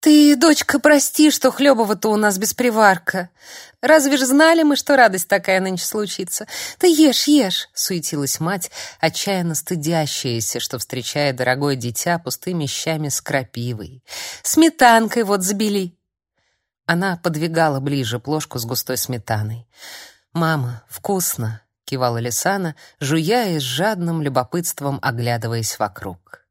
«Ты, дочка, прости, что Хлебова-то у нас без приварка. Разве ж знали мы, что радость такая нынче случится? Ты ешь, ешь!» — суетилась мать, отчаянно стыдящаяся, что встречая дорогое дитя пустыми щами с крапивой. «Сметанкой вот забели!» Она подвигала ближе плошку с густой сметаной. «Мама, вкусно!» — кивала Лисана, жуя и с жадным любопытством оглядываясь вокруг.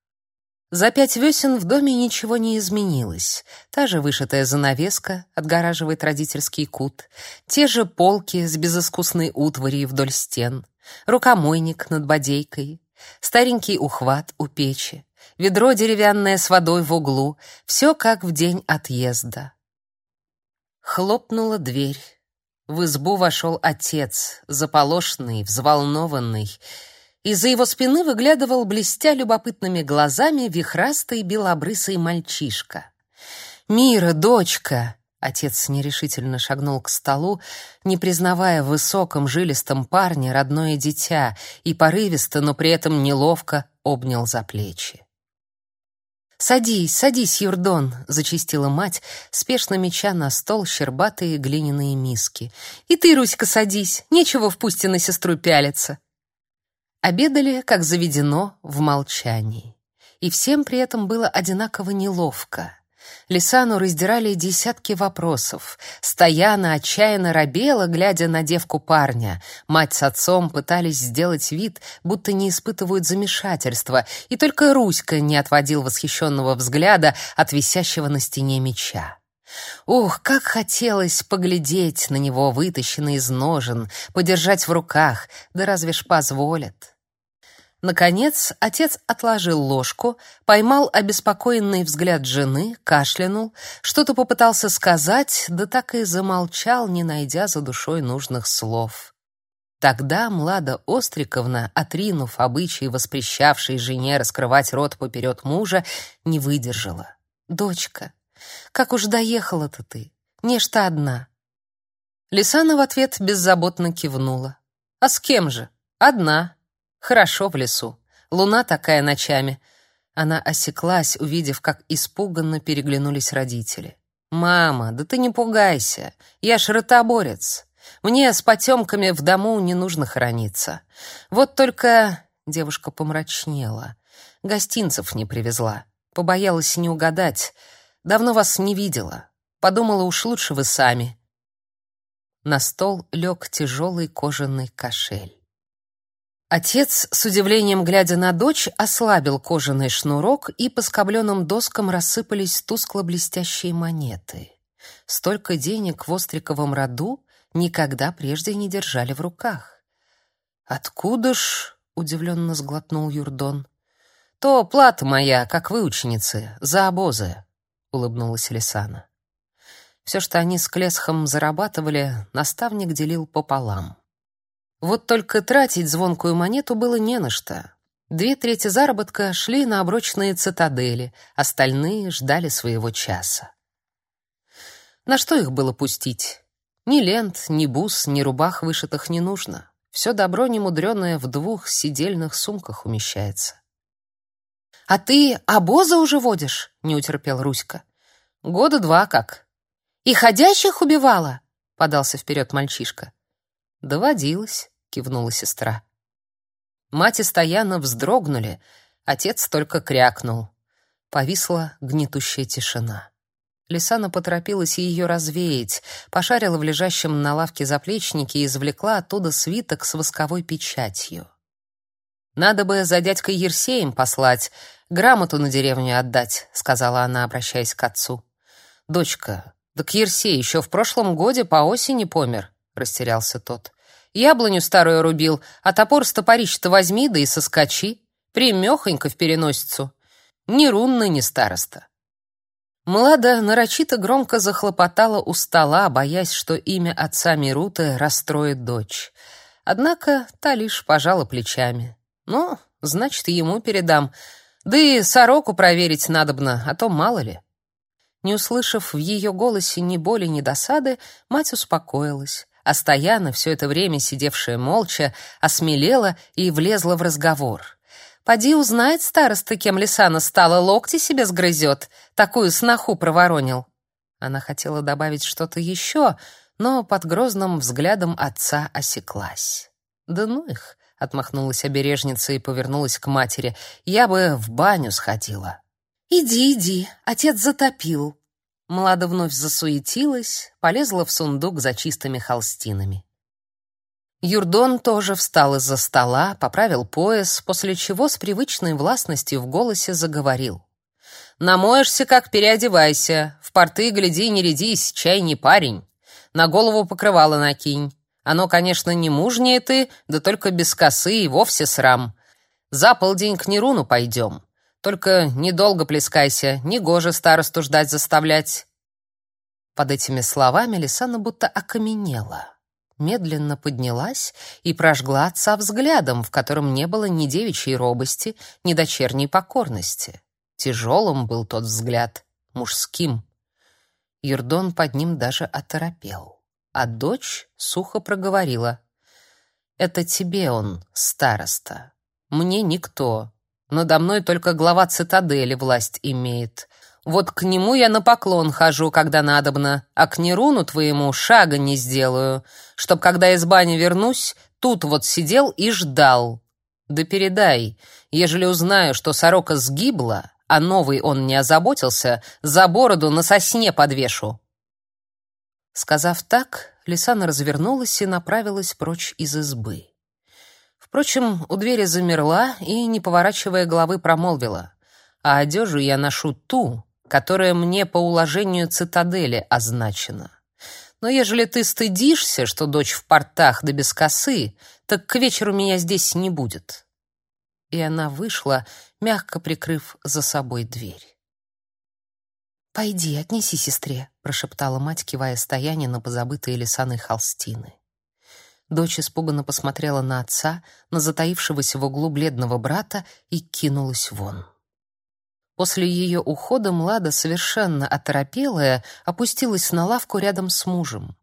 За пять весен в доме ничего не изменилось. Та же вышитая занавеска отгораживает родительский кут, те же полки с безыскусной утварью вдоль стен, рукомойник над бодейкой, старенький ухват у печи, ведро деревянное с водой в углу, все как в день отъезда. Хлопнула дверь. В избу вошел отец, заполошенный, взволнованный, из-за его спины выглядывал, блестя любопытными глазами, вихрастый белобрысый мальчишка. «Мира, дочка!» Отец нерешительно шагнул к столу, не признавая в высоком жилистом парне родное дитя, и порывисто, но при этом неловко обнял за плечи. «Садись, садись, Юрдон!» — зачистила мать, спешно меча на стол щербатые глиняные миски. «И ты, Руська, садись, нечего в пусте на сестру пялиться!» Обедали, как заведено, в молчании. И всем при этом было одинаково неловко. Лисану раздирали десятки вопросов. Стояна отчаянно робела, глядя на девку парня. Мать с отцом пытались сделать вид, будто не испытывают замешательства, и только Руська не отводил восхищенного взгляда от висящего на стене меча. Ух, как хотелось поглядеть на него, вытащенный из ножен, подержать в руках, да разве ж позволят. Наконец, отец отложил ложку, поймал обеспокоенный взгляд жены, кашлянул, что-то попытался сказать, да так и замолчал, не найдя за душой нужных слов. Тогда Млада Остриковна, отринув обычай, воспрещавший жене раскрывать рот поперед мужа, не выдержала. «Дочка, как уж доехала-то ты? Нечто одна. Лисана в ответ беззаботно кивнула. А с кем же? Одна. Хорошо в лесу. Луна такая ночами. Она осеклась, увидев, как испуганно переглянулись родители. Мама, да ты не пугайся. Я ж ротоборец. Мне с потемками в дому не нужно хорониться. Вот только девушка помрачнела. Гостинцев не привезла. Побоялась не угадать. Давно вас не видела. Подумала, уж лучше вы сами. На стол лег тяжелый кожаный кошель. Отец, с удивлением глядя на дочь, ослабил кожаный шнурок, и по скобленным доскам рассыпались тускло-блестящие монеты. Столько денег в Остриковом роду никогда прежде не держали в руках. «Откуда ж?» — удивленно сглотнул Юрдон. «То плата моя, как вы, ученицы, за обозы улыбнулась Лисана. Все, что они с Клесхом зарабатывали, наставник делил пополам. Вот только тратить звонкую монету было не на что. Две трети заработка шли на оброчные цитадели, остальные ждали своего часа. На что их было пустить? Ни лент, ни бус, ни рубах вышитых не нужно. Все добро немудреное в двух сидельных сумках умещается. «А ты обоза уже водишь?» — не утерпел Руська. «Года два как». «И ходящих убивала?» — подался вперед мальчишка. «Доводилось», — кивнула сестра. Мать и Стояна вздрогнули, отец только крякнул. Повисла гнетущая тишина. Лисана поторопилась ее развеять, пошарила в лежащем на лавке заплечнике и извлекла оттуда свиток с восковой печатью. Надо бы за дядькой Ерсеем послать, грамоту на деревню отдать, сказала она, обращаясь к отцу. Дочка, да к Ерсей еще в прошлом годе по осени помер, растерялся тот. Яблоню старую рубил, а топор с топорища-то возьми, да и соскочи. Примехонько в переносицу. Ни рунный, ни староста. Млада нарочито громко захлопотала у стола, боясь, что имя отца Мируты расстроит дочь. Однако та лишь пожала плечами. Ну, значит, ему передам. Да и сороку проверить надобно, а то мало ли. Не услышав в ее голосе ни боли, ни досады, мать успокоилась, а Стояна, все это время сидевшая молча, осмелела и влезла в разговор. Поди узнает староста, кем Лисана стала, локти себе сгрызет. Такую сноху проворонил. Она хотела добавить что-то еще, но под грозным взглядом отца осеклась. «Да ну их!» — отмахнулась обережница и повернулась к матери. «Я бы в баню сходила». «Иди, иди, отец затопил». Млада вновь засуетилась, полезла в сундук за чистыми холстинами. Юрдон тоже встал из-за стола, поправил пояс, после чего с привычной властностью в голосе заговорил. «Намоешься, как переодевайся. В порты, гляди, не рядись, чай не парень. На голову покрывало накинь. Оно, конечно, не мужнее ты, да только без косы и вовсе срам. За полдень к Неруну пойдем. Только недолго плескайся, негоже старосту ждать заставлять». Под этими словами Лисана будто окаменела. Медленно поднялась и прожгла отца взглядом, в котором не было ни девичьей робости, ни дочерней покорности. Тяжелым был тот взгляд, мужским. Юрдон под ним даже оторопел а дочь сухо проговорила. «Это тебе он, староста. Мне никто. Надо мной только глава цитадели власть имеет. Вот к нему я на поклон хожу, когда надобно, а к Неруну твоему шага не сделаю, чтоб, когда из бани вернусь, тут вот сидел и ждал. Да передай, ежели узнаю, что сорока сгибла, а новый он не озаботился, за бороду на сосне подвешу». Сказав так, Лисана развернулась и направилась прочь из избы. Впрочем, у двери замерла и, не поворачивая головы, промолвила: "А одежу я ношу ту, которая мне по уложению цитадели означена. Но ежели ты стыдишься, что дочь в портах да без косы, так к вечеру меня здесь не будет". И она вышла, мягко прикрыв за собой дверь. «Пойди, отнеси сестре», — прошептала мать, кивая стояние на позабытые лесаные холстины. Дочь испуганно посмотрела на отца, на затаившегося в углу бледного брата и кинулась вон. После ее ухода Млада, совершенно оторопелая, опустилась на лавку рядом с мужем.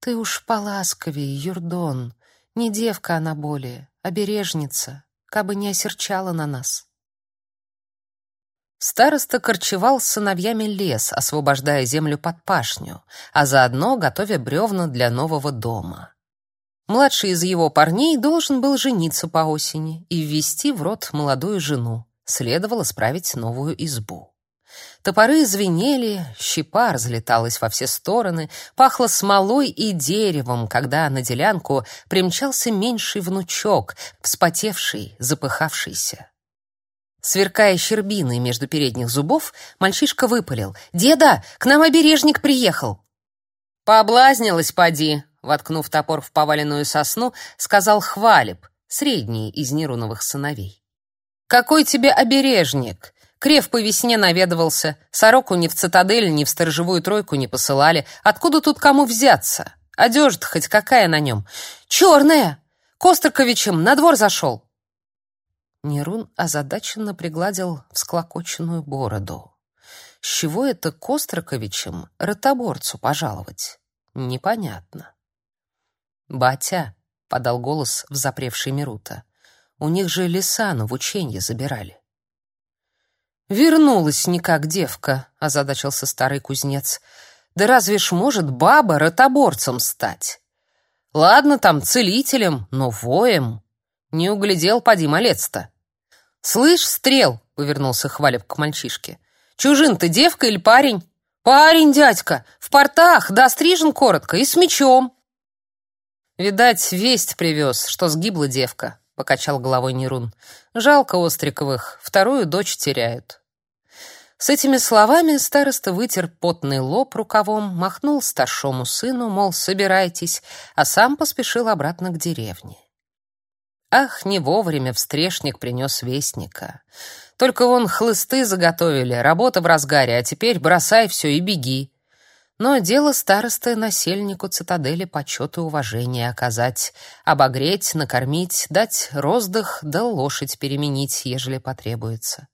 «Ты уж поласковее, Юрдон, не девка она более, а бережница, кабы не осерчала на нас». Староста корчевал с сыновьями лес, освобождая землю под пашню, а заодно готовя бревна для нового дома. Младший из его парней должен был жениться по осени и ввести в род молодую жену. Следовало справить новую избу. Топоры звенели, щепа разлеталась во все стороны, пахло смолой и деревом, когда на делянку примчался меньший внучок, вспотевший, запыхавшийся. Сверкая щербиной между передних зубов, мальчишка выпалил. «Деда, к нам обережник приехал!» «Пооблазнилась, поди!» Воткнув топор в поваленную сосну, сказал Хвалеб, средний из Неруновых сыновей. «Какой тебе обережник? Крев по весне наведывался, сороку ни в цитадель, ни в сторожевую тройку не посылали. Откуда тут кому взяться? Одежда хоть какая на нем? Черная! Костырковичем на двор зашел!» Нерун озадаченно пригладил всклокоченную бороду. С чего это Костроковичем ротоборцу пожаловать? Непонятно. «Батя», — подал голос в запревший Мирута, — «у них же Лисану в ученье забирали». «Вернулась никак девка», — озадачился старый кузнец. «Да разве ж может баба ротоборцем стать? Ладно там целителем, но воем. Не углядел, поди малец-то». «Слышь, стрел!» — повернулся Хвалев к мальчишке. «Чужин ты девка или парень?» «Парень, дядька! В портах, да стрижен коротко и с мечом!» «Видать, весть привез, что сгибла девка», — покачал головой Нерун. «Жалко Остриковых, вторую дочь теряют». С этими словами староста вытер потный лоб рукавом, махнул старшему сыну, мол, собирайтесь, а сам поспешил обратно к деревне. Ах, не вовремя встрешник принес вестника. Только вон хлысты заготовили, работа в разгаре, а теперь бросай все и беги. Но дело старосты насельнику цитадели почет и уважение оказать, обогреть, накормить, дать роздых, да лошадь переменить, ежели потребуется.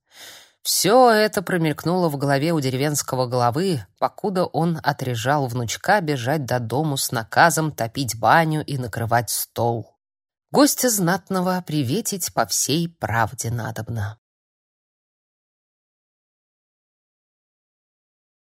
Все это промелькнуло в голове у деревенского головы, покуда он отрежал внучка бежать до дому с наказом топить баню и накрывать стол. Гостя знатного приветить по всей правде надобно.